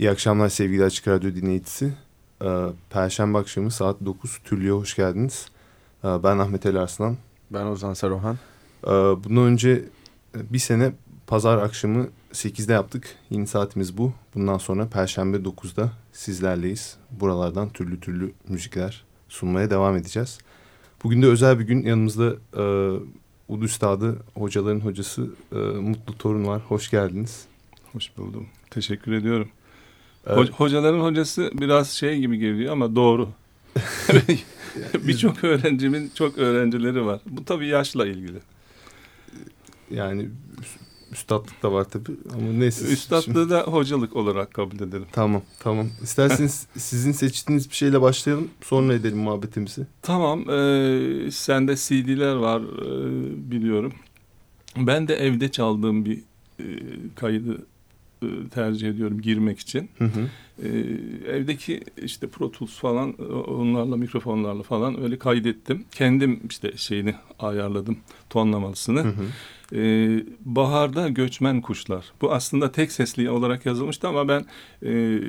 İyi akşamlar sevgili Açık Radyo dinleyicisi. Ee, Perşembe akşamı saat 9 Tüllü'ye hoş geldiniz. Ee, ben Ahmet El Arslan. Ben Ozan Saruhan. Ee, bundan önce bir sene pazar akşamı 8'de yaptık. Yeni saatimiz bu. Bundan sonra Perşembe 9'da sizlerleyiz. Buralardan türlü türlü müzikler sunmaya devam edeceğiz. Bugün de özel bir gün yanımızda e, Ud Üstadı, hocaların hocası e, Mutlu Torun var. Hoş geldiniz. Hoş buldum. Teşekkür ediyorum. Evet. Hocaların hocası biraz şey gibi geliyor ama doğru. Birçok öğrencimin çok öğrencileri var. Bu tabii yaşla ilgili. Yani üstadlık da var tabii ama neyse. Üstadlığı da hocalık olarak kabul edelim. Tamam tamam. İsterseniz sizin seçtiğiniz bir şeyle başlayalım sonra edelim muhabbetimizi. Tamam. E, sende CD'ler var e, biliyorum. Ben de evde çaldığım bir e, kaydı tercih ediyorum girmek için. Hı hı. Ee, evdeki işte Pro Tools falan e, onlarla mikrofonlarla falan öyle kaydettim. Kendim işte şeyini ayarladım tonlamalısını. Hı hı. Ee, baharda göçmen kuşlar. Bu aslında tek sesli olarak yazılmıştı ama ben e,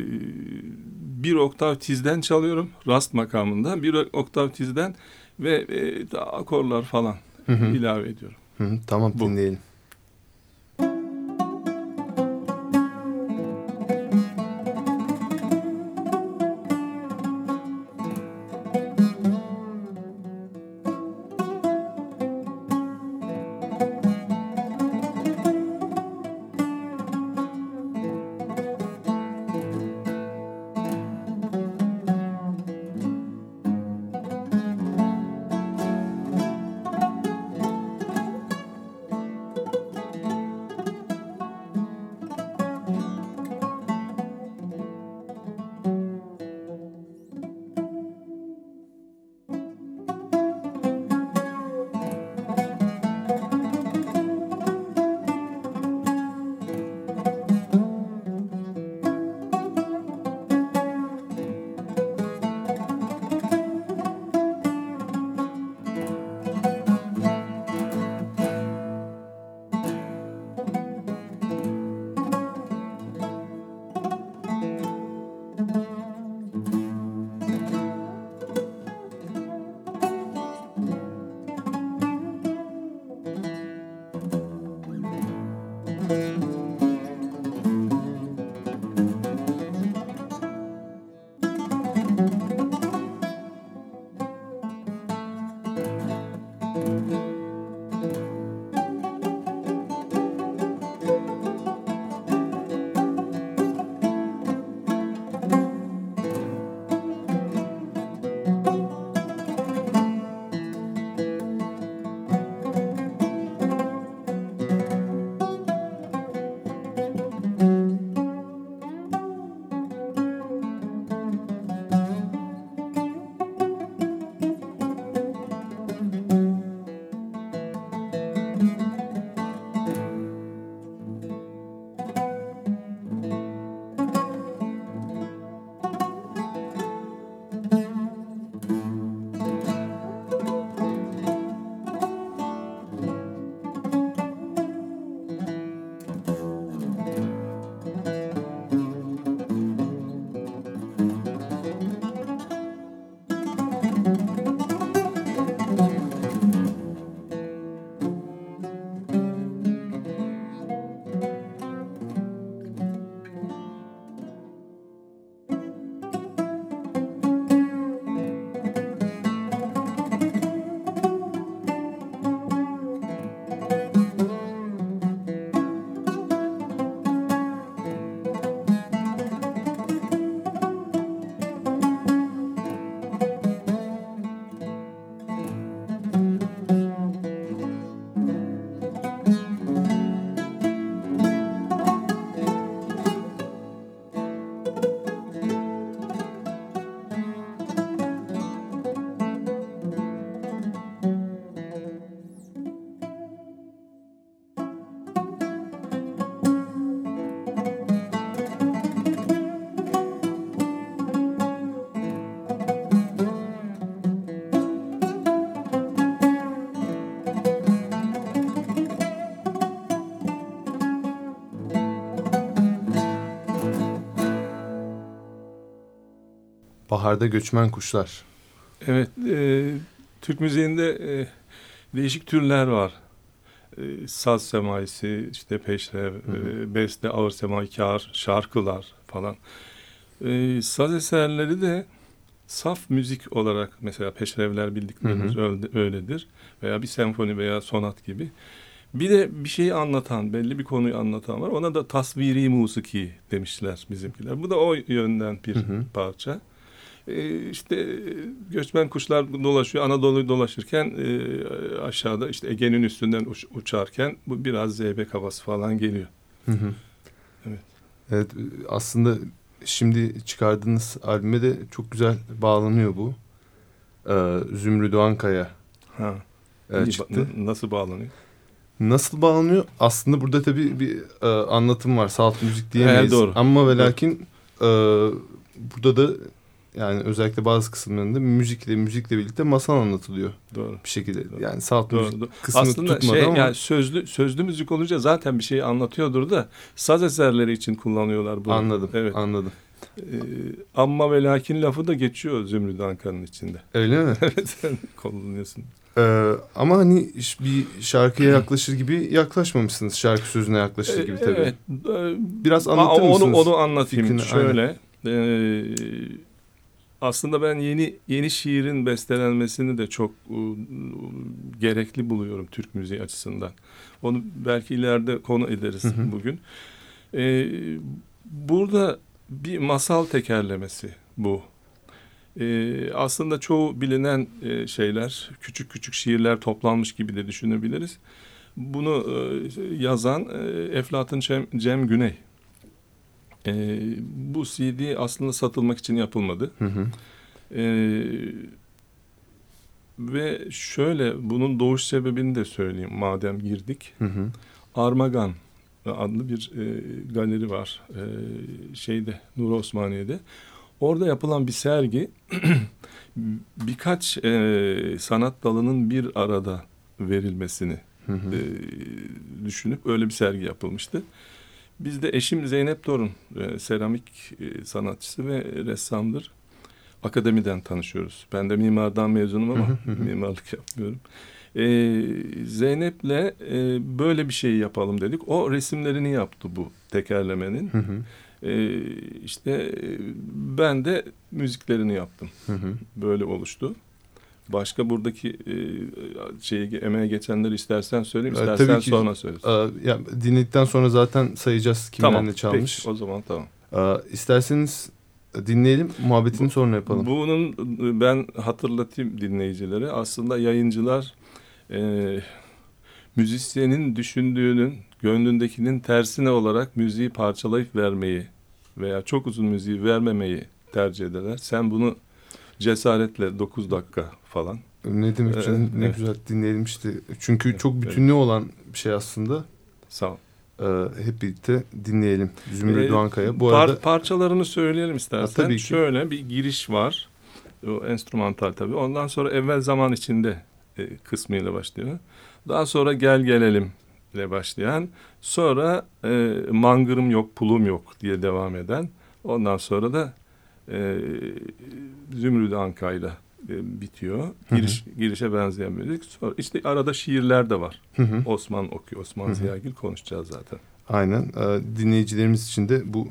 bir oktav tizden çalıyorum rast makamında. Bir oktav tizden ve e, akorlar falan hı hı. ilave ediyorum. Hı hı. Tamam Bu. dinleyelim. Baharda Göçmen Kuşlar. Evet, e, Türk müziğinde e, değişik türler var. E, saz semaisi, işte peşrev, e, beste, ağır semaikar, şarkılar falan. E, saz eserleri de saf müzik olarak mesela peşrevler bildiklerimiz öyle, öyledir. Veya bir senfoni veya sonat gibi. Bir de bir şeyi anlatan, belli bir konuyu anlatan var. Ona da tasviri musiki demişler bizimkiler. Bu da o yönden bir hı hı. parça. Ee, işte göçmen kuşlar dolaşıyor. Anadolu'yu dolaşırken e, aşağıda işte Ege'nin üstünden uç, uçarken bu biraz zeybek havası falan geliyor. Hı hı. Evet. Evet aslında şimdi çıkardığınız albüme de çok güzel bağlanıyor bu. Ee, Zümrüt Doğankaya ha. E, çıktı. Nasıl bağlanıyor? Nasıl bağlanıyor? Aslında burada tabii bir e, anlatım var. Salt müzik diyemeyiz. Evet, doğru. Ama ve lakin e, burada da yani özellikle bazı kısımlarında müzikle müzikle birlikte masal anlatılıyor. Doğru. Bir şekilde. Doğru. Yani salt doğru, müzik doğru. kısmı Aslında tutmadı şey, ama. Yani sözlü, sözlü müzik olunca zaten bir şeyi anlatıyordur da saz eserleri için kullanıyorlar bunu. Anladım. Evet. Anladım. Ee, amma ve lakin lafı da geçiyor Zümrüt Ankara'nın içinde. Öyle mi? evet. Kullanıyorsun. Ee, ama hani bir şarkıya yaklaşır gibi yaklaşmamışsınız. Şarkı sözüne yaklaşır gibi tabii. Evet. Biraz anlatır onu, mısınız? Onu anlatayım. Fikrini, Şöyle. E, aslında ben yeni yeni şiirin bestelenmesini de çok e, gerekli buluyorum Türk müziği açısından. Onu belki ileride konu ederiz hı hı. bugün. E, burada bir masal tekerlemesi bu. E, aslında çoğu bilinen e, şeyler, küçük küçük şiirler toplanmış gibi de düşünebiliriz. Bunu e, yazan e, Eflatun Cem, Cem Güney. E, bu CD aslında satılmak için yapılmadı. Hı hı. E, ve şöyle bunun doğuş sebebini de söyleyeyim madem girdik. Hı hı. Armagan adlı bir e, galeri var e, şeyde Nur Osmaniye'de. Orada yapılan bir sergi birkaç e, sanat dalının bir arada verilmesini hı hı. E, düşünüp öyle bir sergi yapılmıştı. Biz de eşim Zeynep Dorun, e, seramik e, sanatçısı ve ressamdır. Akademiden tanışıyoruz. Ben de mimardan mezunum ama mimarlık yapmıyorum. E, Zeynep'le e, böyle bir şey yapalım dedik. O resimlerini yaptı bu tekerlemenin. E, işte ben de müziklerini yaptım. Böyle oluştu. Başka buradaki e, şeyi emeğe geçenleri istersen söyleyeyim, ee, istersen Tabii ki, sonra söyleriz. E, ya, dinledikten sonra zaten sayacağız kimler tamam, çalmış. Peki, o zaman tamam. E, isterseniz dinleyelim, muhabbetini Bu, sonra yapalım. Bunun ben hatırlatayım dinleyicilere. Aslında yayıncılar e, müzisyenin düşündüğünün, gönlündekinin tersine olarak müziği parçalayıp vermeyi veya çok uzun müziği vermemeyi tercih ederler. Sen bunu cesaretle 9 dakika falan. Ne demek ee, canım ne evet. güzel dinleyelim işte. Çünkü çok bütünlü evet. olan bir şey aslında. Sağ ol. Ee, hep birlikte dinleyelim. Zümrüt ee, Doğankaya. Bu par arada parçalarını söyleyelim istersen. Ha, tabii ki. Şöyle bir giriş var. O enstrümantal tabii. Ondan sonra evvel zaman içinde e, kısmıyla başlıyor. Daha sonra gel gelelim ile başlayan, sonra e, mangırım yok, pulum yok diye devam eden, ondan sonra da e, Zümrüt Anka'yla e, bitiyor. Giriş, hı hı. Girişe benzeyen müzik. Sonra işte arada şiirler de var. Hı hı. Osman okuyor, Osman Ziyagil konuşacağız zaten. Aynen. E, dinleyicilerimiz için de bu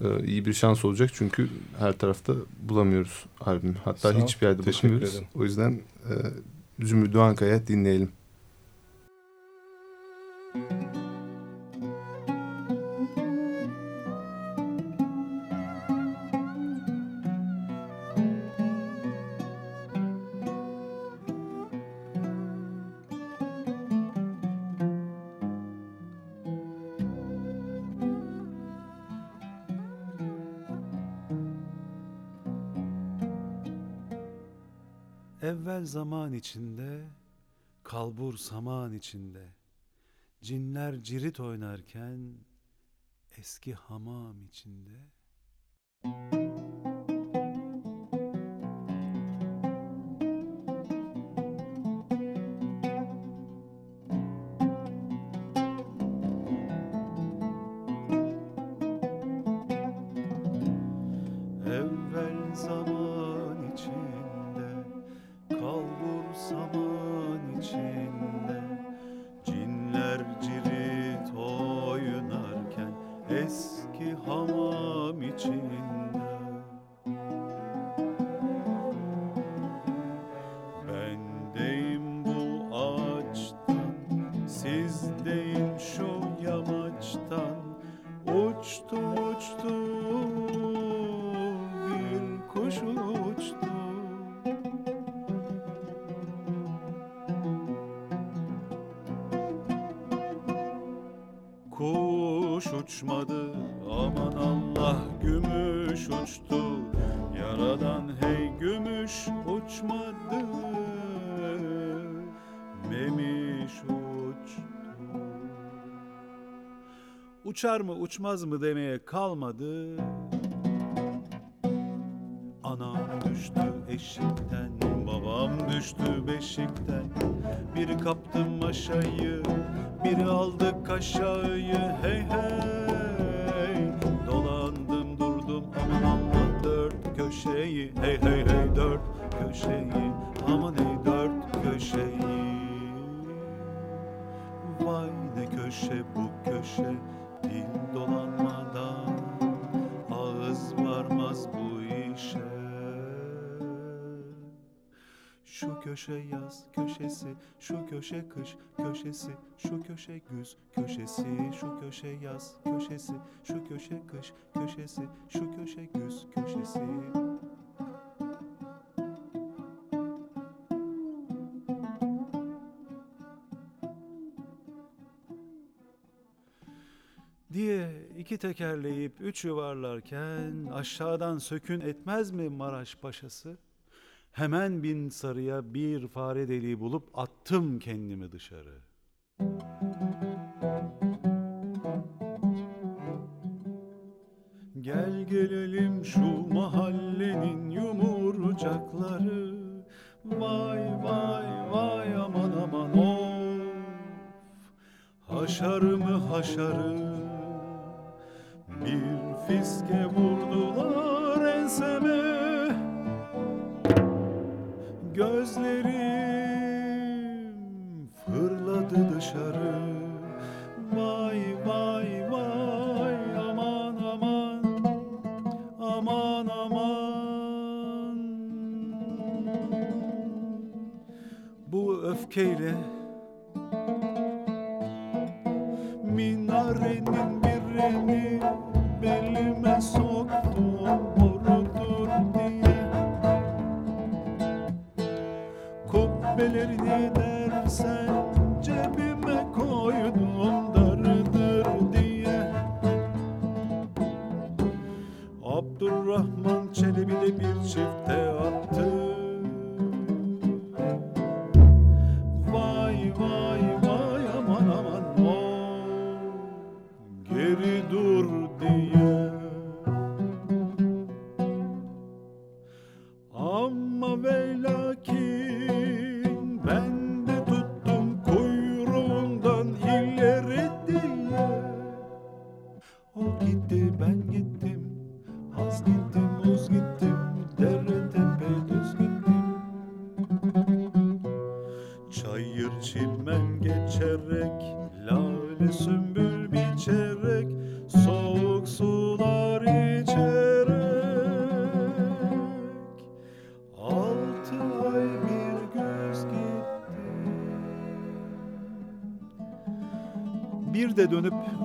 e, iyi bir şans olacak çünkü her tarafta bulamıyoruz albüm. Hatta hiçbir yerde bulamıyoruz. O yüzden e, Zümrüt Doğankaya dinleyelim. Kalbur saman içinde, cinler cirit oynarken, eski hamam içinde. Evvel Uçar mı uçmaz mı demeye kalmadı. Anam düştü eşikten Babam düştü beşikten. Biri kaptı maşayı Biri aldı kaşayı Hey hey Dolandım durdum aman Allah dört köşeyi. Hey köşe yaz köşesi, şu köşe kış köşesi, şu köşe güz köşesi, şu köşe yaz köşesi, şu köşe kış köşesi, şu köşe güz köşesi. diye iki tekerleyip üç yuvarlarken aşağıdan sökün etmez mi Maraş paşası? Hemen bin sarıya bir fare deliği bulup attım kendimi dışarı. Gel gelelim şu mahallenin yumurcakları. Vay vay vay aman aman of. Haşarı mı haşarı? Bir fiske vurdular enseme Gözlerim fırladı dışarı. Vay vay vay aman aman Aman aman. Bu öfkeyle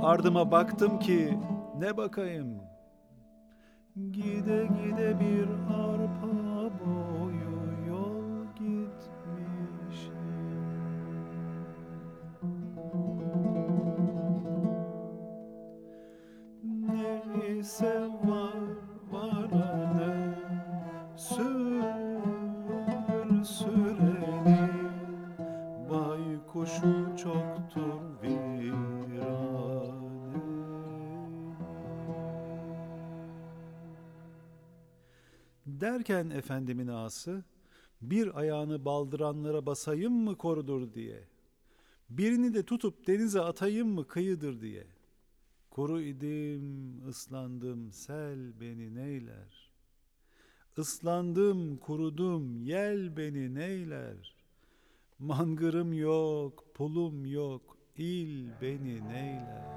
ardıma baktım ki Ne bakayım? Gide gide bir arpa boyu yol gitmişim. Neyse var varane Derken efendimin ağası bir ayağını baldıranlara basayım mı korudur diye. Birini de tutup denize atayım mı kıyıdır diye. Kuru idim, ıslandım, sel beni neyler. Islandım, kurudum, yel beni neyler. Mangırım yok, pulum yok, il beni neyler.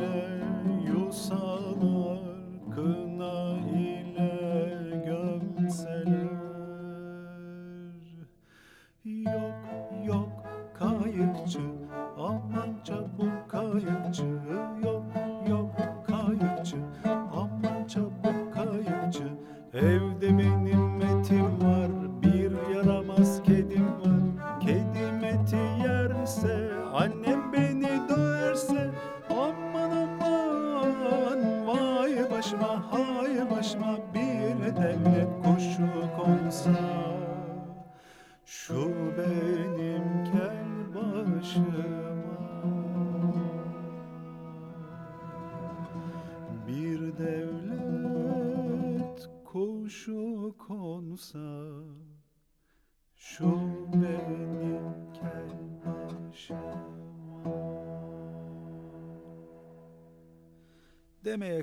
İle yusalar Kına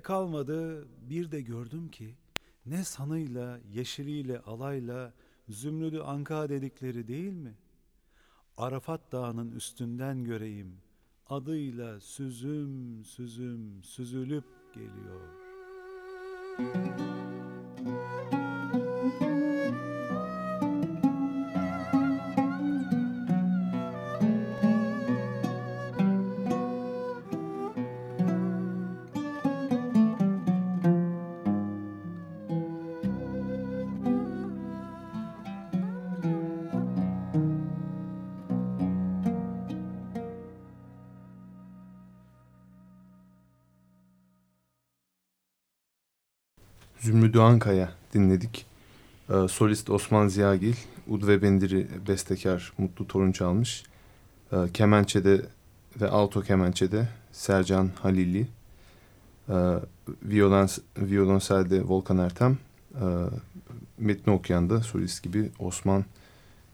kalmadı bir de gördüm ki ne sanıyla yeşiliyle alayla zümrüdü anka dedikleri değil mi? Arafat Dağı'nın üstünden göreyim adıyla süzüm süzüm süzülüp geliyor. Zümrüdü Ankaya dinledik. Ee, solist Osman Ziyagil, ud ve bendiri bestekar Mutlu Torun çalmış. Ee, kemençede ve alto kemençede Sercan Halili. Ee, violons, violonselde Volkan Ertem. Ee, metni okuyan da solist gibi Osman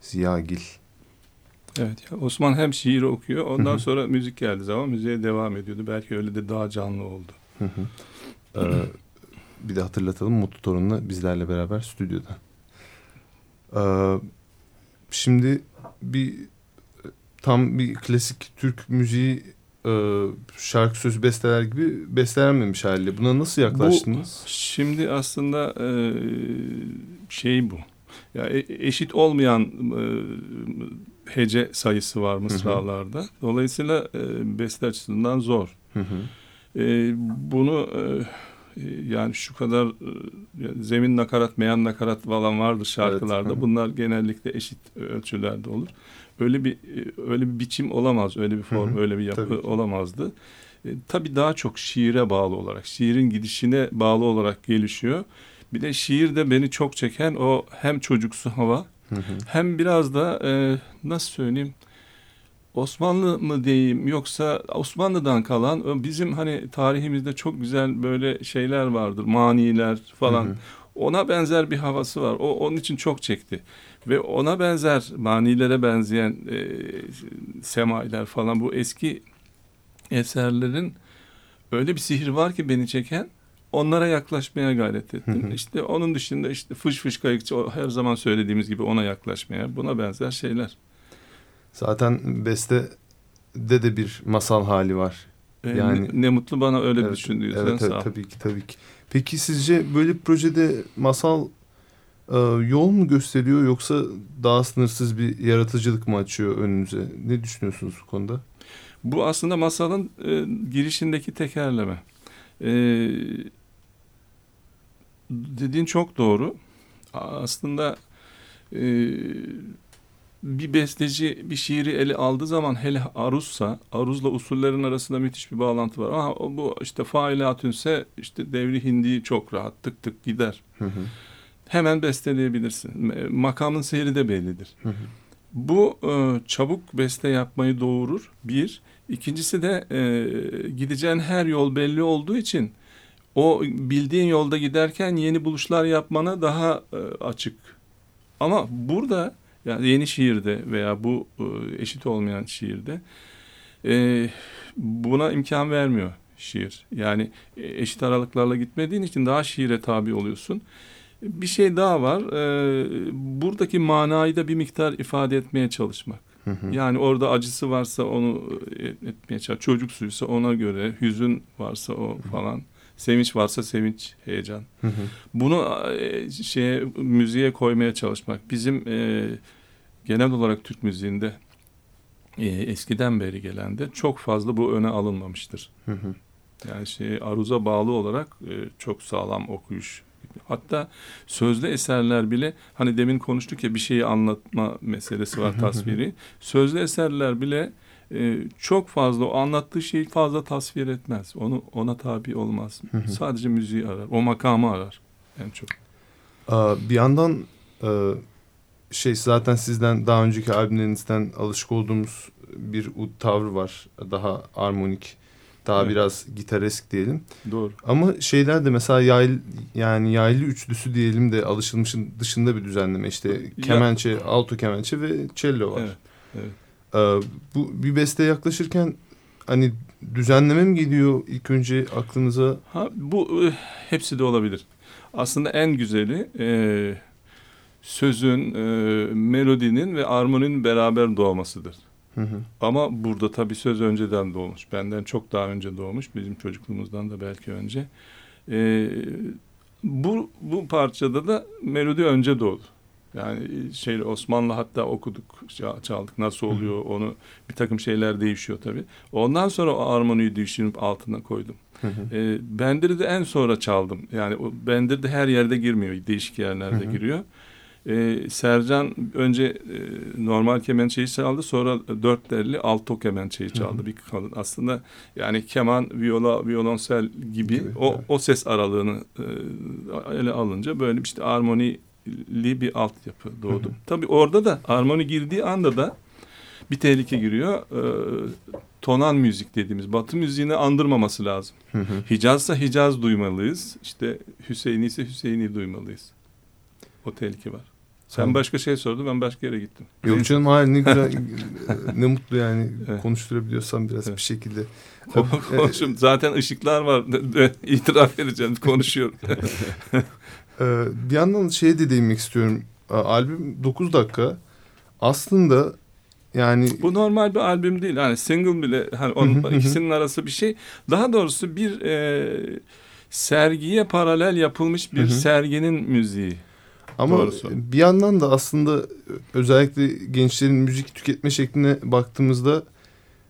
Ziyagil. Evet ya Osman hem şiir okuyor ondan Hı hı. sonra müzik geldi zaman müziğe devam ediyordu. Belki öyle de daha canlı oldu. Hı hı. Ee, bir de hatırlatalım Mutlu Torun'la bizlerle beraber stüdyoda. Ee, şimdi bir tam bir klasik Türk müziği e, şarkı sözü besteler gibi bestelenmemiş haliyle. Buna nasıl yaklaştınız? Şimdi aslında e, şey bu. Ya e- eşit olmayan e, hece sayısı var mısralarda. Dolayısıyla e, beste açısından zor. Hı hı. E, bunu e, yani şu kadar e, zemin nakarat, meyan nakarat falan vardır şarkılarda. Evet. Bunlar genellikle eşit ölçülerde olur. Öyle bir e, öyle bir biçim olamaz, öyle bir form, Hı hı, öyle bir yapı tabii olamazdı. E, tabii daha çok şiire bağlı olarak, şiirin gidişine bağlı olarak gelişiyor. Bir de şiirde beni çok çeken o hem çocuksu hava Hı hı. hem biraz da e, nasıl söyleyeyim Osmanlı mı diyeyim yoksa Osmanlı'dan kalan bizim hani tarihimizde çok güzel böyle şeyler vardır maniler falan Hı hı. ona benzer bir havası var o onun için çok çekti ve ona benzer manilere benzeyen e, semailer falan bu eski eserlerin öyle bir sihir var ki beni çeken onlara yaklaşmaya gayret ettim. Hı hı. İşte onun dışında işte fış fış kayıkçı her zaman söylediğimiz gibi ona yaklaşmaya buna benzer şeyler. Zaten beste de de bir masal hali var. Ee, Yani- ne, ne mutlu bana öyle Evet, düşündüysen Evet, sağ ol. tabii ki tabii ki. Peki sizce böyle bir projede masal e, yol mu gösteriyor yoksa daha sınırsız bir yaratıcılık mı açıyor önünüze? Ne düşünüyorsunuz bu konuda? Bu aslında masalın e, girişindeki tekerleme. E, dediğin çok doğru. Aslında e, bir besteci bir şiiri ele aldığı zaman hele aruzsa, aruzla usullerin arasında müthiş bir bağlantı var. Aha, bu işte failatünse işte devri hindi çok rahat tık tık gider. Hı hı. Hemen besteleyebilirsin. Makamın seyri de bellidir. Hı hı. Bu e, çabuk beste yapmayı doğurur. Bir. İkincisi de e, gideceğin her yol belli olduğu için o bildiğin yolda giderken yeni buluşlar yapmana daha e, açık. Ama burada yani yeni şiirde veya bu e, eşit olmayan şiirde e, buna imkan vermiyor şiir. Yani e, eşit aralıklarla gitmediğin için daha şiire tabi oluyorsun. Bir şey daha var. E, buradaki manayı da bir miktar ifade etmeye çalışmak. Hı hı. Yani orada acısı varsa onu etmeye çalış. Çocuk suysa ona göre, hüzün varsa o falan. Sevinç varsa sevinç, heyecan. Hı hı. Bunu e, şeye müziğe koymaya çalışmak. Bizim e, genel olarak Türk müziğinde e, eskiden beri gelen de çok fazla bu öne alınmamıştır. Hı hı. Yani şey aruza bağlı olarak e, çok sağlam okuyuş. Hatta sözlü eserler bile hani demin konuştuk ya bir şeyi anlatma meselesi var tasviri. Sözlü eserler bile e, çok fazla o anlattığı şeyi fazla tasvir etmez. Onu ona tabi olmaz. Hı hı. Sadece müziği arar. O makamı arar en çok. Aa, bir yandan e, şey zaten sizden daha önceki albümlerinizden alışık olduğumuz bir ud tavrı var. Daha armonik, daha Evet. biraz gitaresk diyelim. Doğru. Ama şeyler de mesela yaylı yani yaylı üçlüsü diyelim de alışılmışın dışında bir düzenleme. İşte Ya- kemençe, alto kemençe ve cello var. Evet. evet. Ee, bu bir beste yaklaşırken hani düzenleme mi geliyor ilk önce aklınıza? Ha, bu e, hepsi de olabilir. Aslında en güzeli e, sözün, e, melodinin ve armoninin beraber doğmasıdır. Hı hı. Ama burada tabii söz önceden doğmuş. Benden çok daha önce doğmuş. Bizim çocukluğumuzdan da belki önce. E, bu, bu parçada da melodi önce doğdu. Yani şey Osmanlı hatta okuduk, ça- çaldık nasıl oluyor onu bir takım şeyler değişiyor tabii. Ondan sonra o armoniyi düşünüp altına koydum. E, Bendir'i de en sonra çaldım. Yani o Bendir de her yerde girmiyor. Değişik yerlerde giriyor. E, Sercan önce e, normal kemençeyi çaldı. Sonra dört telli alto kemençeyi çaldı. Bir kalın. Aslında yani keman, viola, violonsel gibi, Gibi, o, evet. o ses aralığını e, ele alınca böyle işte armonili bir altyapı doğdu. Hı hı. Tabii orada da armoni girdiği anda da bir tehlike giriyor. E, tonan müzik dediğimiz batı müziğini andırmaması lazım. Hı hı. Hicazsa Hicaz duymalıyız. İşte Hüseyin'i ise Hüseyin'i duymalıyız. O tehlike var. Sen Tamam. başka şey sordun ben başka yere gittim. Yok canım hayır ne güzel ne mutlu yani Evet. konuşturabiliyorsam biraz Evet. bir şekilde. Ko- Konuşum. Zaten ışıklar var. İtiraf edeceğim. Konuşuyorum. Ee, bir yandan şeye de değinmek istiyorum. Albüm 9 dakika. Aslında yani Bu normal bir albüm değil. Hani single bile hani onun ikisinin arası bir şey. Daha doğrusu bir e, sergiye paralel yapılmış bir serginin müziği. ama Doğrusu. bir yandan da aslında özellikle gençlerin müzik tüketme şekline baktığımızda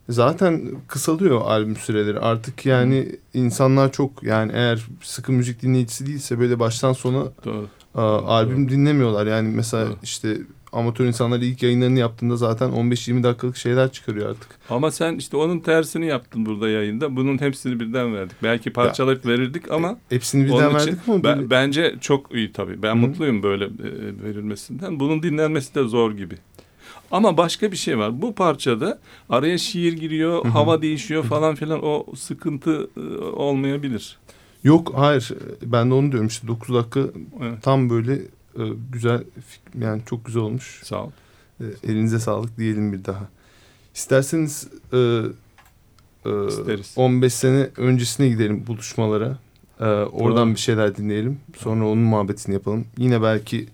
zaten kısalıyor albüm süreleri. Artık yani insanlar çok yani eğer sıkı müzik dinleyicisi değilse böyle baştan sona Doğru. Albüm dinlemiyorlar. Yani mesela Doğru. işte amatör insanlar ilk yayınlarını yaptığında zaten 15-20 dakikalık şeyler çıkarıyor artık. Ama sen işte onun tersini yaptın burada yayında. Bunun hepsini birden verdik. Belki parçalayıp verirdik ama Hepsini birden için verdik ama ben, bence çok iyi tabii. Ben Hı. mutluyum böyle e, verilmesinden. Bunun dinlenmesi de zor gibi. Ama başka bir şey var. Bu parçada araya şiir giriyor, hava değişiyor falan filan. O sıkıntı olmayabilir. Yok hayır ben de onu diyorum işte 9 dakika Evet. tam böyle güzel yani çok güzel olmuş. Sağ ol. E, elinize sağlık diyelim bir daha. İsterseniz e, e, İsteriz. 15 sene öncesine gidelim buluşmalara. E, oradan Doğru. bir şeyler dinleyelim. Sonra onun muhabbetini yapalım. Yine belki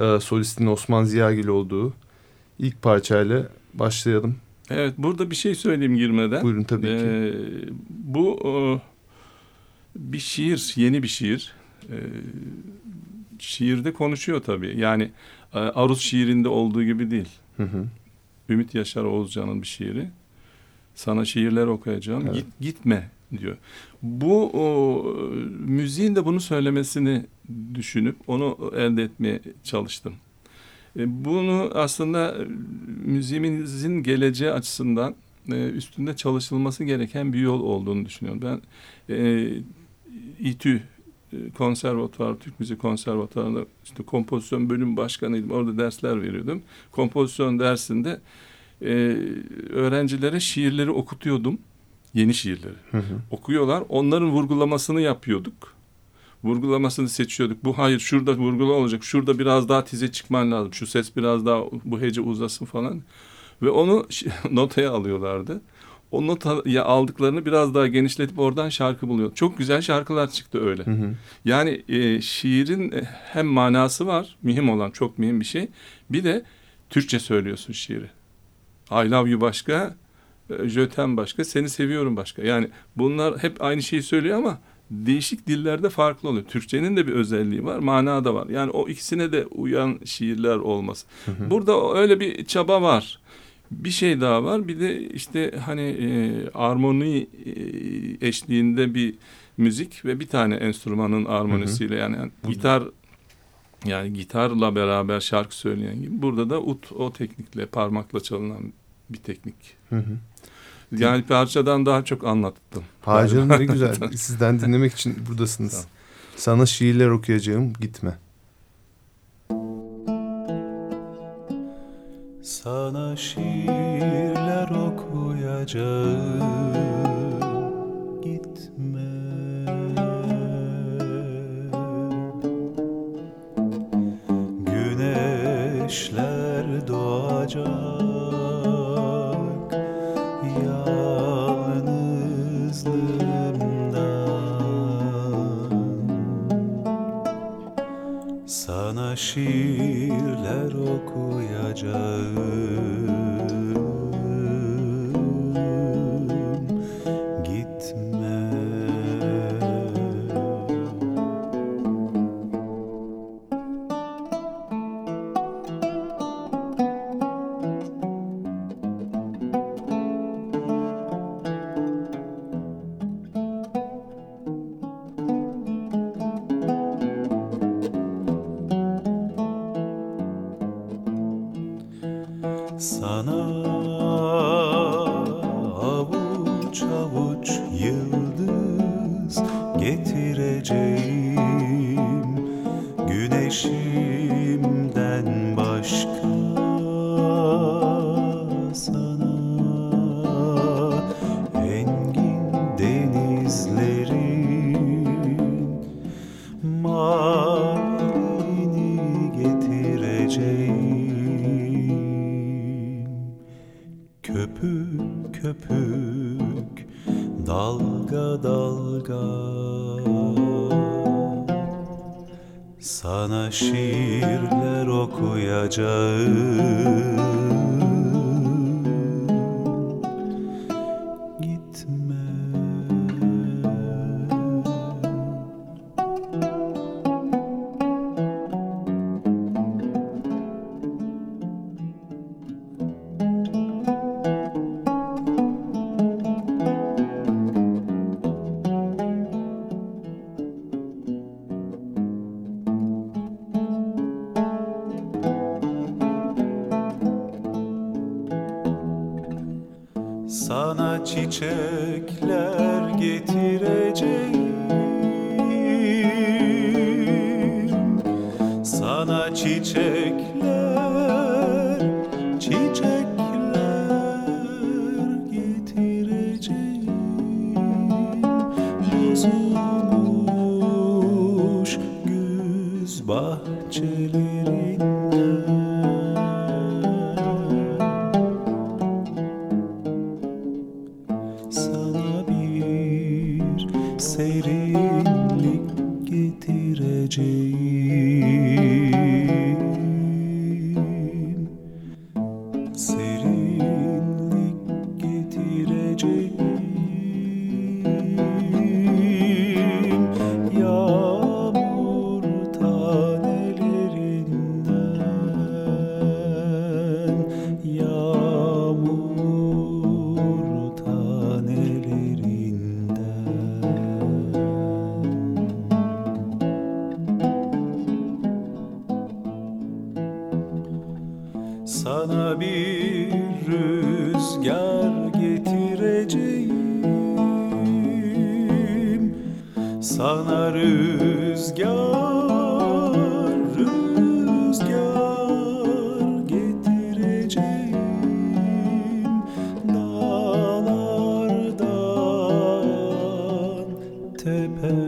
e, solistin Osman Ziyagil olduğu ilk parçayla başlayalım. Evet burada bir şey söyleyeyim girmeden. Buyurun tabii ki. Ee, bu e, bir şiir, yeni bir şiir. Ee, şiirde konuşuyor tabii. Yani e, Aruz şiirinde olduğu gibi değil. Hı hı. Ümit Yaşar Oğuzcan'ın bir şiiri. Sana şiirler okuyacağım. Evet. Git, gitme diyor. Bu o, müziğin de bunu söylemesini düşünüp onu elde etmeye çalıştım. E, bunu aslında e, müziğimizin geleceği açısından e, üstünde çalışılması gereken bir yol olduğunu düşünüyorum. Ben e, İTÜ konservatuvar, Türk Müzik Konservatuvarı'nda işte kompozisyon bölüm başkanıydım. Orada dersler veriyordum. Kompozisyon dersinde e, öğrencilere şiirleri okutuyordum. Yeni şiirleri. Hı hı. Okuyorlar. Onların vurgulamasını yapıyorduk. Vurgulamasını seçiyorduk. Bu hayır şurada vurgula olacak. Şurada biraz daha tize çıkman lazım. Şu ses biraz daha bu hece uzasın falan. Ve onu notaya alıyorlardı. O notaya aldıklarını biraz daha genişletip oradan şarkı buluyor. Çok güzel şarkılar çıktı öyle. Hı hı. Yani e, şiirin e, hem manası var, mühim olan çok mühim bir şey. Bir de Türkçe söylüyorsun şiiri. I love you başka, e, t'aime başka, seni seviyorum başka. Yani bunlar hep aynı şeyi söylüyor ama değişik dillerde farklı oluyor. Türkçenin de bir özelliği var, mana da var. Yani o ikisine de uyan şiirler olması. Hı hı. Burada öyle bir çaba var. Bir şey daha var. Bir de işte hani e, armoni e, eşliğinde bir müzik ve bir tane enstrümanın armonisiyle yani, yani gitar yani gitarla beraber şarkı söyleyen gibi. Burada da ut o teknikle parmakla çalınan bir teknik. Hı hı. Yani parçadan daha çok anlattım. Harcanım ne güzel. Sizden dinlemek için buradasınız. Sana şiirler okuyacağım gitme. Sana şiirler okuyacağım gitme Güneşler doğacak şiirler okuyacağım tepe.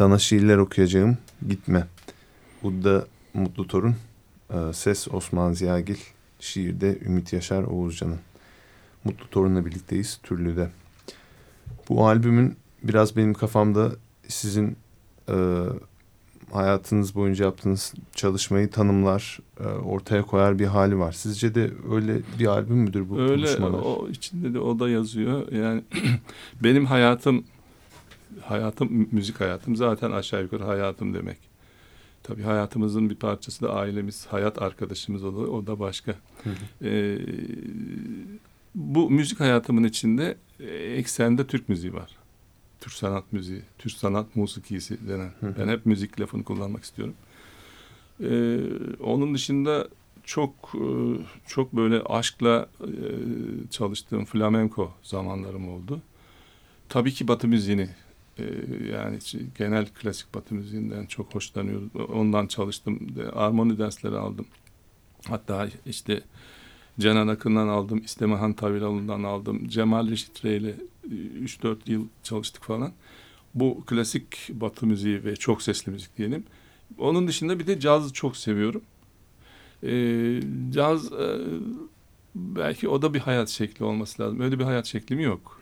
Sana şiirler okuyacağım. Gitme. Udda Mutlu Torun. E, ses Osman Ziyagil. Şiirde Ümit Yaşar Oğuzcan'ın. Mutlu Torun'la birlikteyiz Türlü'de. Bu albümün biraz benim kafamda sizin e, hayatınız boyunca yaptığınız çalışmayı tanımlar, e, ortaya koyar bir hali var. Sizce de öyle bir albüm müdür bu öyle, buluşmalar? Öyle, o içinde de o da yazıyor. Yani benim hayatım hayatım, müzik hayatım zaten aşağı yukarı hayatım demek. Tabii hayatımızın bir parçası da ailemiz, hayat arkadaşımız o da, o da başka. Ee, bu müzik hayatımın içinde e, eksende Türk müziği var. Türk sanat müziği, Türk sanat musikisi denen. Ben hep müzik lafını kullanmak istiyorum. Ee, onun dışında çok e, çok böyle aşkla e, çalıştığım flamenko zamanlarım oldu. Tabii ki Batı müziğini yani genel klasik batı müziğinden çok hoşlanıyorum. Ondan çalıştım. Armoni dersleri aldım. Hatta işte Canan Akın'dan aldım. İstemehan Tavilalı'ndan aldım. Cemal Reşit ile 3-4 e, yıl çalıştık falan. Bu klasik batı müziği ve çok sesli müzik diyelim. Onun dışında bir de caz çok seviyorum. Ee, caz e, belki o da bir hayat şekli olması lazım. Öyle bir hayat şeklim yok.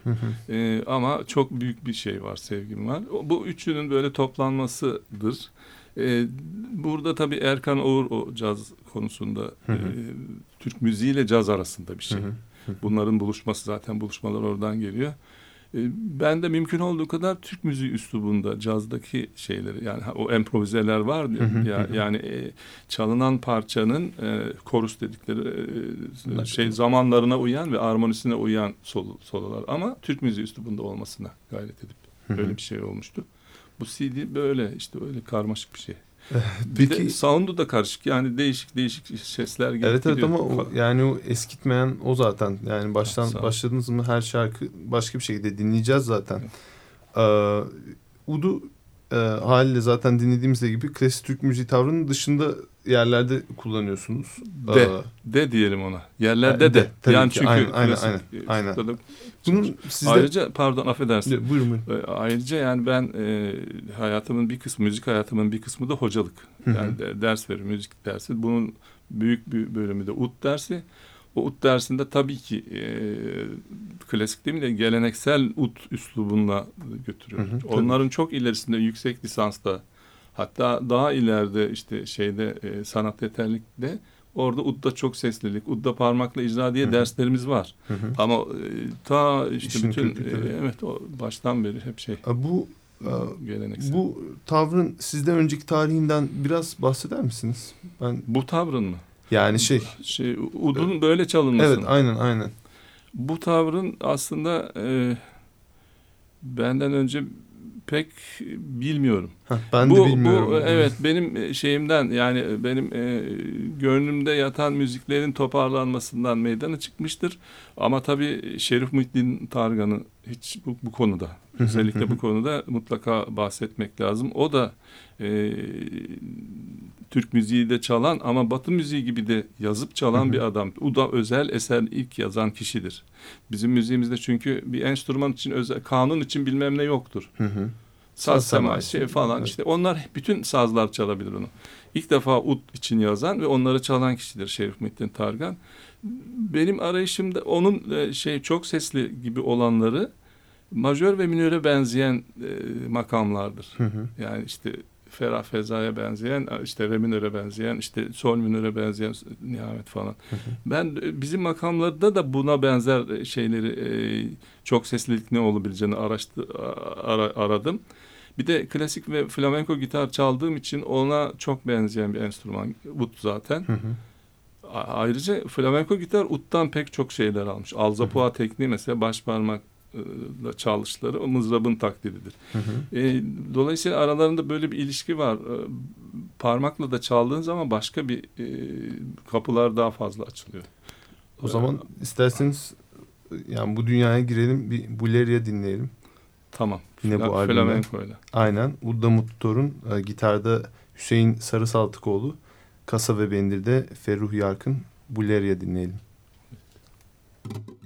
Ee, ama çok büyük bir şey var, sevgim var. Bu üçünün böyle toplanmasıdır. Ee, burada tabii Erkan Oğur o caz konusunda E, Türk müziğiyle caz arasında bir şey. Bunların buluşması zaten buluşmalar oradan geliyor. Ee, ben de mümkün olduğu kadar Türk müziği üslubunda cazdaki şeyleri yani o improvizeler var ya yani e, çalınan parçanın e, korus dedikleri e, şey zamanlarına uyan ve armonisine uyan sol, sololar ama Türk müziği üslubunda olmasına gayret edip böyle bir şey olmuştu. Bu CD böyle işte öyle karmaşık bir şey. Bir Peki, de sound'u da karışık yani değişik değişik sesler geliyor. Evet evet ama o, yani o eskitmeyen o zaten yani baştan evet, başladınız mı her şarkı başka bir şekilde dinleyeceğiz zaten. Evet. Ee, Udu e, haliyle zaten dinlediğimizde gibi klasik Türk müziği tavrının dışında yerlerde kullanıyorsunuz. De, ee, de diyelim ona. Yerlerde de. de. Tabii yani ki, çünkü aynen, aynen, aynen, aynen. Bunun sizde... Ayrıca pardon affedersin. De, buyurun. buyurun. Ee, ayrıca yani ben e, hayatımın bir kısmı, müzik hayatımın bir kısmı da hocalık. Yani de, ders verir, müzik dersi. Bunun büyük bir bölümü de ut dersi. O ut dersinde tabii ki e, klasik değil mi de geleneksel ut üslubunla götürüyoruz. Hı hı, Onların çok ilerisinde yüksek lisansta hatta daha ileride işte şeyde e, sanat yeterlikte orada udda çok seslilik, udda parmakla icra diye hı hı. derslerimiz var. Hı hı. Ama e, ta işte İşin bütün e, evet o baştan beri hep şey. Bu geleneksel. Bu tavrın sizden önceki tarihinden biraz bahseder misiniz? Ben bu tavrın mı? Yani şey şey udun böyle çalınması. Evet, aynen aynen. Bu tavrın aslında e, benden önce pek bilmiyorum. Heh, ben bu, de bilmiyorum. Bu, evet benim şeyimden yani benim e, gönlümde yatan müziklerin toparlanmasından meydana çıkmıştır. Ama tabii Şerif Muhittin Targan'ı hiç bu, bu konuda özellikle bu konuda mutlaka bahsetmek lazım. O da e, Türk müziği de çalan ama Batı müziği gibi de yazıp çalan bir adam. O da özel eser ilk yazan kişidir. Bizim müziğimizde çünkü bir enstrüman için özel kanun için bilmem ne yoktur. Saz sema şey falan evet. işte onlar bütün sazlar çalabilir onu. İlk defa ud için yazan ve onları çalan kişidir Şerif Muhittin Targan. Benim arayışımda onun e, şey çok sesli gibi olanları majör ve minöre benzeyen e, makamlardır. Hı hı. Yani işte ferah fezaya benzeyen, işte re minöre benzeyen, işte sol minöre benzeyen nihamet falan. Hı hı. Ben e, bizim makamlarda da buna benzer şeyleri e, çok seslilik ne olabileceğini araştı, ara, aradım. Bir de klasik ve flamenco gitar çaldığım için ona çok benzeyen bir enstrüman ud zaten. Hı hı. Ayrıca flamenco gitar uttan pek çok şeyler almış. Alzapua tekniği mesela baş parmak çalışları o mızrabın taklididir. Hı hı. E, dolayısıyla aralarında böyle bir ilişki var. E, parmakla da çaldığın zaman başka bir e, kapılar daha fazla açılıyor. O zaman isterseniz yani bu dünyaya girelim bir Buleria dinleyelim. Tamam. Yine bu albümden. Aynen. Udda Mutlutor'un e, gitarda Hüseyin Sarısaltıkoğlu, Kasa ve Bendir'de Ferruh Yarkın Buleria dinleyelim. Música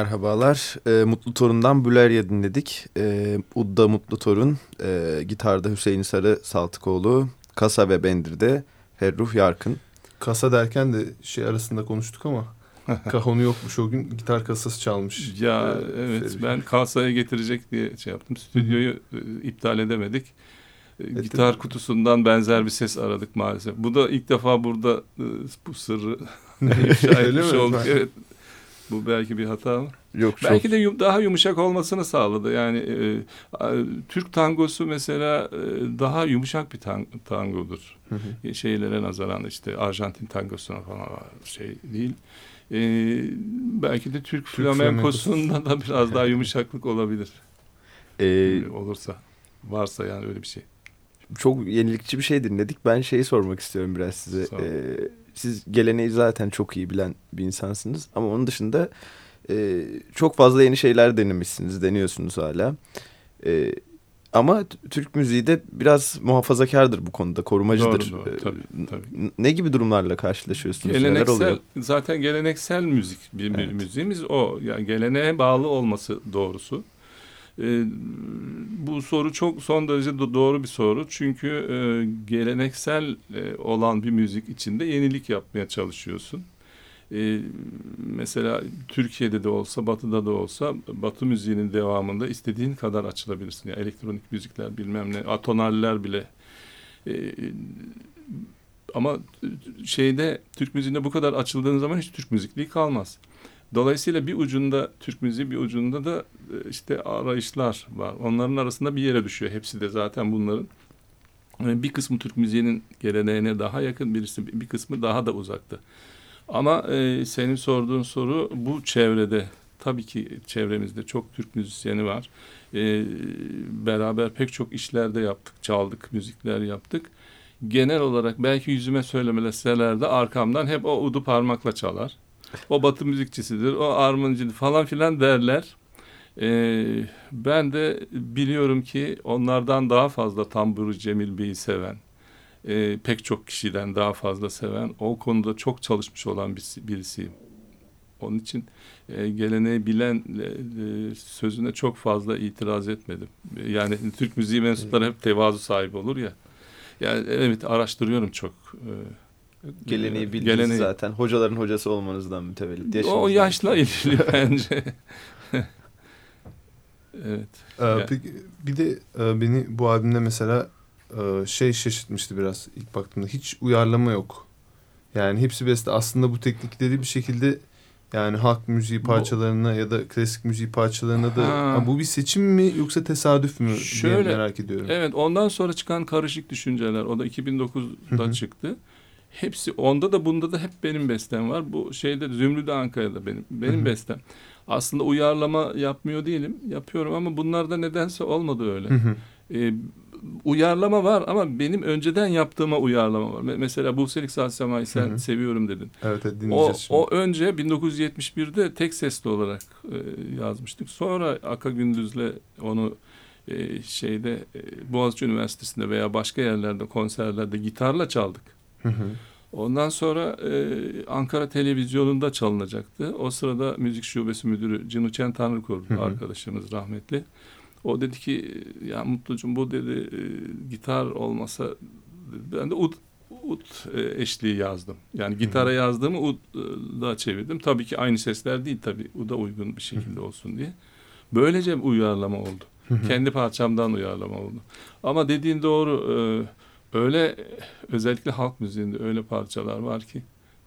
Merhabalar. E, Mutlu Torun'dan Bülerya dinledik. E, Udda Mutlu Torun, e, gitarda Hüseyin Sarı Saltıkoğlu, Kasa ve Bendir'de Ferruh Yarkın. Kasa derken de şey arasında konuştuk ama kahonu yokmuş o gün gitar kasası çalmış. Ya ee, evet Ferruh. ben kasaya getirecek diye şey yaptım. Stüdyoyu e, iptal edemedik. E, gitar kutusundan benzer bir ses aradık maalesef. Bu da ilk defa burada e, bu sırrı ifşa etmiş olduk. Evet. Bu belki bir hata mı? Yok. Belki çok... de yum, daha yumuşak olmasını sağladı. Yani e, Türk tangosu mesela e, daha yumuşak bir tang, tangodur. Hı hı. E, şeylere nazaran işte Arjantin tangosuna falan şey değil. E, belki de Türk, Türk flamenkosunda da biraz daha yumuşaklık olabilir. Ee, olursa. Varsa yani öyle bir şey. Çok yenilikçi bir şey dinledik. Ben şeyi sormak istiyorum biraz size. Ee, siz geleneği zaten çok iyi bilen bir insansınız. Ama onun dışında e, çok fazla yeni şeyler denemişsiniz, deniyorsunuz hala. E, ama Türk müziği de biraz muhafazakardır bu konuda, korumacıdır. Doğru, doğru. Tabii, tabii. Ne gibi durumlarla karşılaşıyorsunuz? Geleneksel? Zaten geleneksel müzik bir evet. müziğimiz o. Yani geleneğe bağlı olması doğrusu. Ee, bu soru çok son derece doğru bir soru. Çünkü e, geleneksel e, olan bir müzik içinde yenilik yapmaya çalışıyorsun. E, mesela Türkiye'de de olsa, Batı'da da olsa Batı müziğinin devamında istediğin kadar açılabilirsin. Yani elektronik müzikler bilmem ne, atonaller bile. E, ama şeyde Türk müziğinde bu kadar açıldığın zaman hiç Türk müzikliği kalmaz. Dolayısıyla bir ucunda Türk müziği bir ucunda da e, işte arayışlar var. Onların arasında bir yere düşüyor. Hepsi de zaten bunların. E, bir kısmı Türk müziğinin geleneğine daha yakın, birisi bir kısmı daha da uzakta. Ama e, senin sorduğun soru bu çevrede tabii ki çevremizde çok Türk müzisyeni var. Beraber pek çok işlerde yaptık, çaldık, müzikler yaptık. Genel olarak belki yüzüme söylemeleseler de arkamdan hep o udu parmakla çalar. O batı müzikçisidir, o armıncıdır falan filan derler. Ee, ben de biliyorum ki onlardan daha fazla tamburu Cemil Bey'i seven, e, pek çok kişiden daha fazla seven, o konuda çok çalışmış olan birisi, birisiyim. Onun için e, geleneği bilen e, e, sözüne çok fazla itiraz etmedim. Yani Türk müziği mensupları hep tevazu sahibi olur ya. Yani evet araştırıyorum çok. E, Geleneği bildiniz Geleneği. zaten. Hocaların hocası olmanızdan mütevellit. O yaşla ilgili bence. evet. Ee, yani. Peki bir de e, beni bu albümde mesela e, şey şaşırtmıştı biraz ilk baktığımda. Hiç uyarlama yok. Yani hepsi beste aslında bu teknikleri bir şekilde yani halk müziği parçalarına bu, ya da klasik müziği parçalarına da ha. bu bir seçim mi yoksa tesadüf mü Şöyle, diye merak ediyorum. Evet ondan sonra çıkan karışık düşünceler o da 2009'da çıktı. Hepsi onda da bunda da hep benim bestem var. Bu şeyde Zümrüdü Ankara'da benim benim bestem. Aslında uyarlama yapmıyor değilim. Yapıyorum ama bunlarda nedense olmadı öyle. Ee, uyarlama var ama benim önceden yaptığıma uyarlama var. Mesela Buselik Saat Sema'yı sen Hı-hı. seviyorum dedin. Evet, evet o, şimdi. o önce 1971'de tek sesli olarak e, yazmıştık. Sonra Aka Gündüz'le onu e, şeyde e, Boğaziçi Üniversitesi'nde veya başka yerlerde konserlerde gitarla çaldık. Hı hı. Ondan sonra e, Ankara Televizyonu'nda çalınacaktı. O sırada müzik şubesi müdürü Cinuçen Tanrıkul arkadaşımız rahmetli. O dedi ki ya Mutlucum bu dedi e, gitar olmasa ben de ud, ud e, eşliği yazdım. Yani gitara yazdığımı ud'a çevirdim. Tabii ki aynı sesler değil tabii ud'a uygun bir şekilde olsun diye. Böylece bir uyarlama oldu. Kendi parçamdan uyarlama oldu. Ama dediğin doğru. E, öyle özellikle halk müziğinde öyle parçalar var ki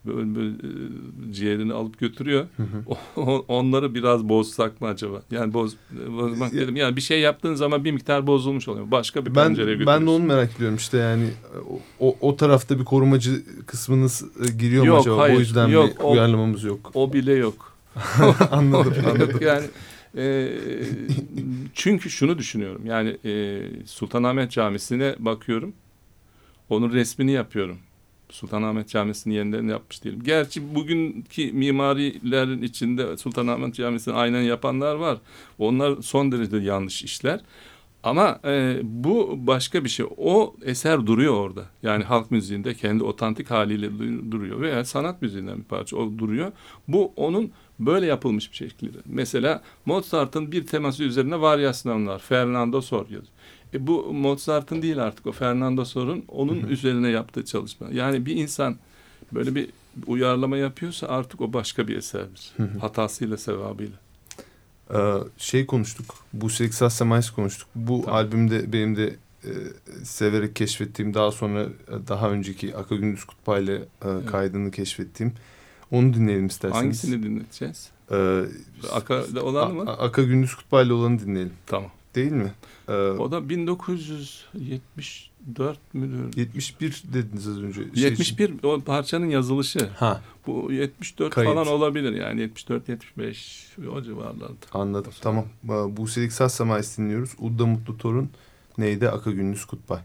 böyle, böyle e, ciğerini alıp götürüyor. Hı hı. onları biraz bozsak mı acaba? Yani boz, bozmak dedim. Yani bir şey yaptığın zaman bir miktar bozulmuş oluyor. Başka bir ben, pencereye götürüyorsun. Ben de onu merak ediyorum işte yani o, o tarafta bir korumacı kısmınız e, giriyor yok, mu acaba? Hayır, o yüzden yok, bir uyarlamamız yok. O bile yok. anladım anladım. yani e, çünkü şunu düşünüyorum. Yani e, Sultanahmet Camisi'ne bakıyorum. Onun resmini yapıyorum. Sultanahmet Camisi'nin yeniden yapmış değilim. Gerçi bugünkü mimarilerin içinde Sultanahmet Camisi'ni aynen yapanlar var. Onlar son derece yanlış işler. Ama e, bu başka bir şey. O eser duruyor orada. Yani halk müziğinde kendi otantik haliyle duruyor. Veya sanat müziğinden bir parça o duruyor. Bu onun böyle yapılmış bir şekilde. Mesela Mozart'ın bir teması üzerine varyasyonlar. Fernando Sor yazıyor. E bu Mozart'ın değil artık o Fernando Sor'un onun hı hı. üzerine yaptığı çalışma. Yani bir insan böyle bir uyarlama yapıyorsa artık o başka bir eserdir. Hı hı. Hatasıyla sevabıyla. Ee, şey konuştuk. Bu Seksas Semais konuştuk. Bu tamam. albümde benim de e, severek keşfettiğim daha sonra e, daha önceki Aka Gündüz Kutbay'la e, evet. kaydını keşfettiğim. Onu dinleyelim isterseniz. Hangisini dinleteceğiz? Ee, Aka'da olan mı? Aka Gündüz Kutbay'la olanı dinleyelim. Tamam. Değil mi? Ee, o da 1974 müdür? 71 dediniz az önce. Şey 71 için. o parçanın yazılışı. Ha. Bu 74 Kayıt. falan olabilir yani 74 75 o civarlarda. Anladım. Tamam. Bu Sedik Sassamais dinliyoruz. Udda Mutlu Torun neydi? Aka Gündüz Kutbay.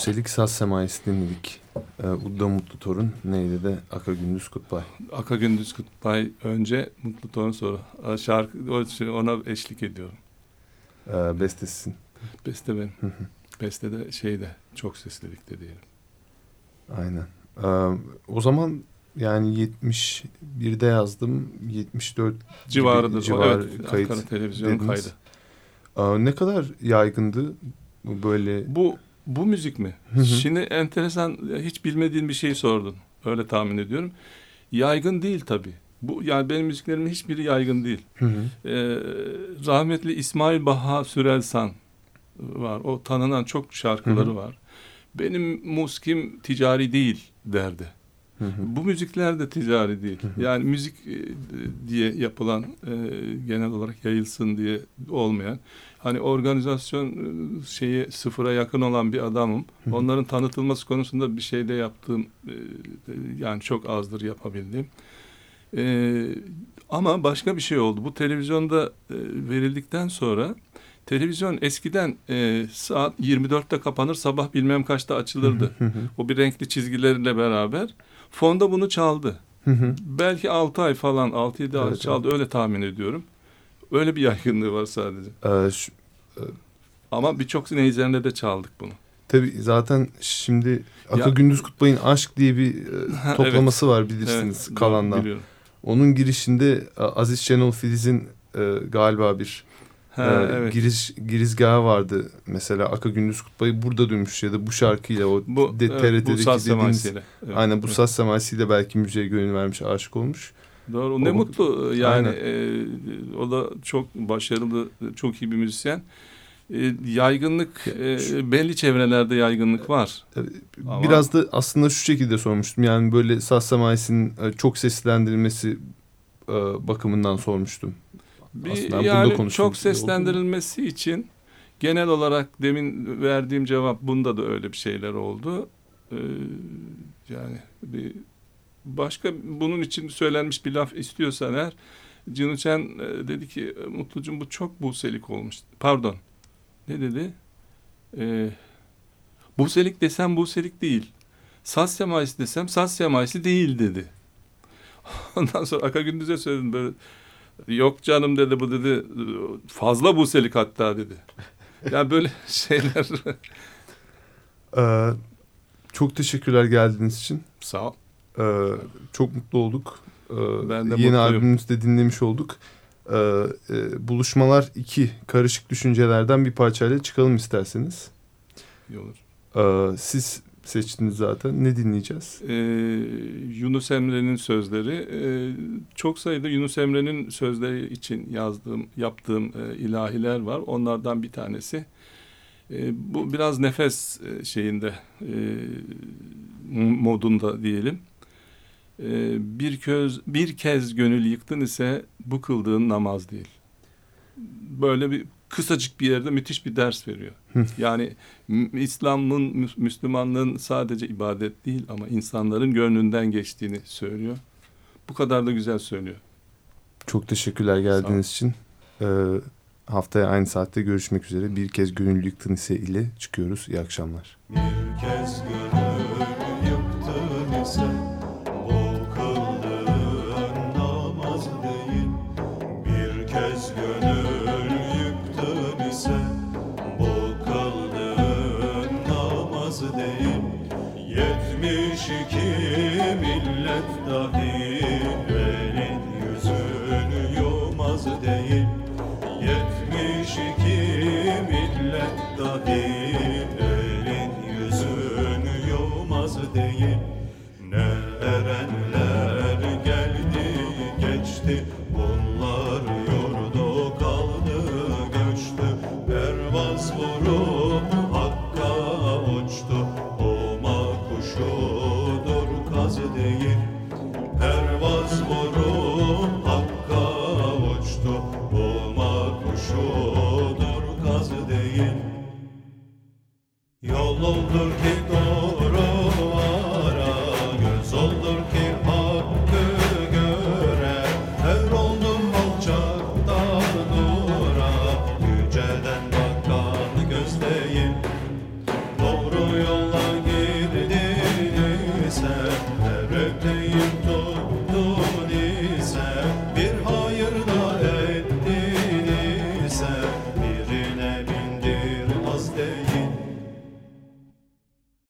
Buselik Saz Semayesi dinledik. Ee, Udda Mutlu Torun neydi de Aka Gündüz Kutbay. Aka Gündüz Kutbay önce Mutlu Torun sonra şarkı şey, ona eşlik ediyorum. Ee, bestesisin. Beste benim. Beste de şeyde çok seslilikte diyelim. Aynen. Ee, o zaman yani 71'de yazdım. 74 Civarıdır. civarı evet, kayıt Ankara Televizyon dediniz. kaydı. Ee, ne kadar yaygındı bu böyle? Bu bu müzik mi? Hı hı. Şimdi enteresan hiç bilmediğin bir şey sordun. Öyle tahmin ediyorum. Yaygın değil tabii. Bu yani benim müziklerimin hiçbiri yaygın değil. Hı hı. Ee, rahmetli İsmail Baha Sürelsan var. O tanınan çok şarkıları Hı hı. var. Benim muskim ticari değil derdi. Hı hı. Bu müzikler de ticari değil. Hı hı. Yani müzik e, diye yapılan e, genel olarak yayılsın diye olmayan hani organizasyon e, şeyi sıfıra yakın olan bir adamım. Onların tanıtılması konusunda bir şey de yaptığım e, yani çok azdır yapabildiğim. E, ama başka bir şey oldu. Bu televizyonda verildikten sonra televizyon eskiden e, saat 24'te kapanır sabah bilmem kaçta açılırdı. O bir renkli çizgilerle beraber. Fonda bunu çaldı. Hı hı. Belki 6 ay falan 6-7 ay Evet, çaldı öyle tahmin ediyorum. Öyle bir yaygınlığı var sadece. Ee, şu- Ama birçok neyzerinde de çaldık bunu. tabii zaten şimdi Aka Ya- Gündüz Kutbay'ın Aşk diye bir e, toplaması var bilirsiniz Evet, kalandan. biliyorum. Onun girişinde e, Aziz Şenol Filiz'in e, galiba bir Ha, e, evet. giriş girizgahı vardı. Mesela Aka Gündüz Kutbay'ı burada duymuş ya da bu şarkıyla o bu, de, evet, TRT'deki bu dediğiniz. Evet, aynen bu evet. saz semansiyle belki müziğe gönül vermiş, aşık olmuş. Doğru. Ne O- mutlu yani Aynen. e, o da çok başarılı, çok iyi bir müzisyen. E, yaygınlık e, belli çevrelerde yaygınlık var. Ama- Biraz da aslında şu şekilde sormuştum. Yani böyle saz semaisinin e, çok seslendirilmesi e, bakımından sormuştum. Bir, Aslında yani çok seslendirilmesi için genel olarak demin verdiğim cevap bunda da öyle bir şeyler oldu. Ee, yani bir başka bunun için söylenmiş bir laf istiyorsan eğer Cinuçen e, dedi ki Mutlucum bu çok buselik olmuş. Pardon. Ne dedi? Ee, buselik desem buselik değil. Saz semaisi desem saz semaisi değil dedi. Ondan sonra Aka Gündüz'e söyledim böyle Yok canım dedi bu dedi fazla buselik hatta dedi. Ya böyle şeyler Ee, çok teşekkürler geldiğiniz için. sağ ol. Ee, çok mutlu olduk. Ee, Ben de yeni mutluyum. albümünüzü de dinlemiş olduk. Ee, e, buluşmalar 2 karışık düşüncelerden bir parçayla çıkalım isterseniz. İyi olur. Ee, siz seçtiniz zaten. Ne dinleyeceğiz? Ee, Yunus Emre'nin sözleri ee, çok sayıda Yunus Emre'nin sözleri için yazdığım yaptığım e, ilahiler var. Onlardan bir tanesi. Ee, bu biraz nefes e, şeyinde e, modunda diyelim. Ee, bir köz bir kez gönül yıktın ise bu kıldığın namaz değil. Böyle bir kısacık bir yerde müthiş bir ders veriyor. Yani İslam'ın, Mü- Müslümanlığın sadece ibadet değil ama insanların gönlünden geçtiğini söylüyor. Bu kadar da güzel söylüyor. Çok teşekkürler geldiğiniz için. Ee, haftaya aynı saatte görüşmek üzere. Bir kez gönül yıktın ise ile çıkıyoruz. İyi akşamlar. Bir kez gönül